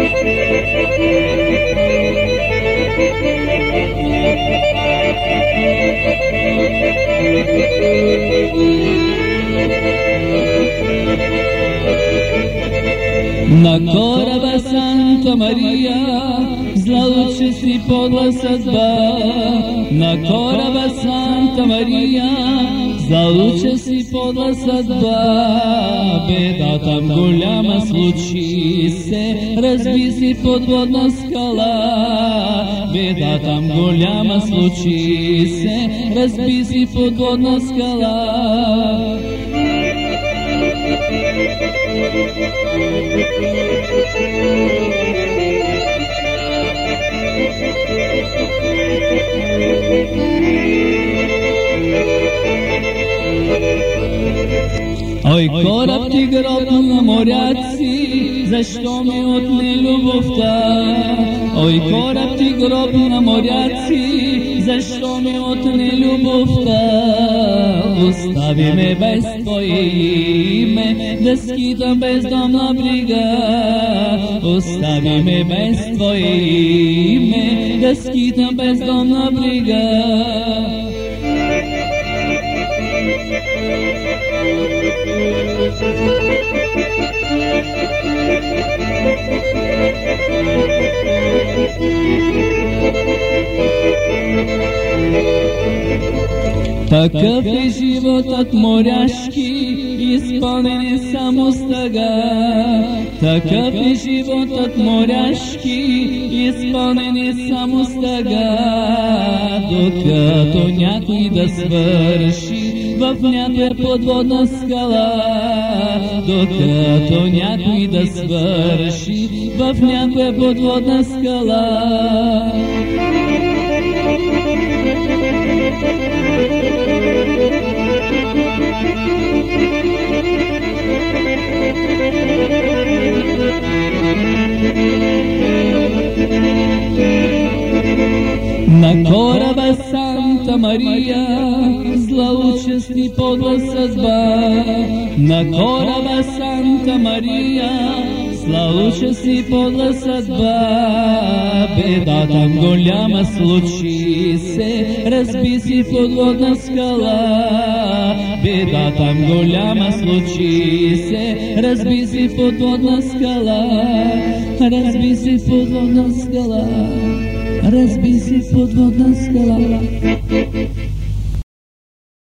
Música На кораба Санта Мария злоуче си подла съдба. На кораба Санта Мария злоуче си подла съдба. Беда там голяма случи се, разби си подводна скала. Беда там голяма случи се, разби си подводна скала. Ой, кораб ти гроб на моряци, защо ми отне любовта? Ой, кораб ти гроб на моряци, защо ми отне любовта? Остави ме без твое име, да скитам бездомна брига. Остави ме без твое име, да скитам бездомна брига. Такъв е животът моряшки, изпълнен е само стъга. Такъв е животът моряшки, изпълнен е само стъга. Докато някой да свърши в някоя подводна скала. Докато някой да свърши в някоя подводна скала. На кораба Санта Мария злоучести подла съдба. На кораба Санта Мария злоучести подла съдба. Беда там голяма случи се, разби си подводна скала. Беда там голяма случи се, разби си подводна скала. Разби си подводна скала. Разбий си подводна скала.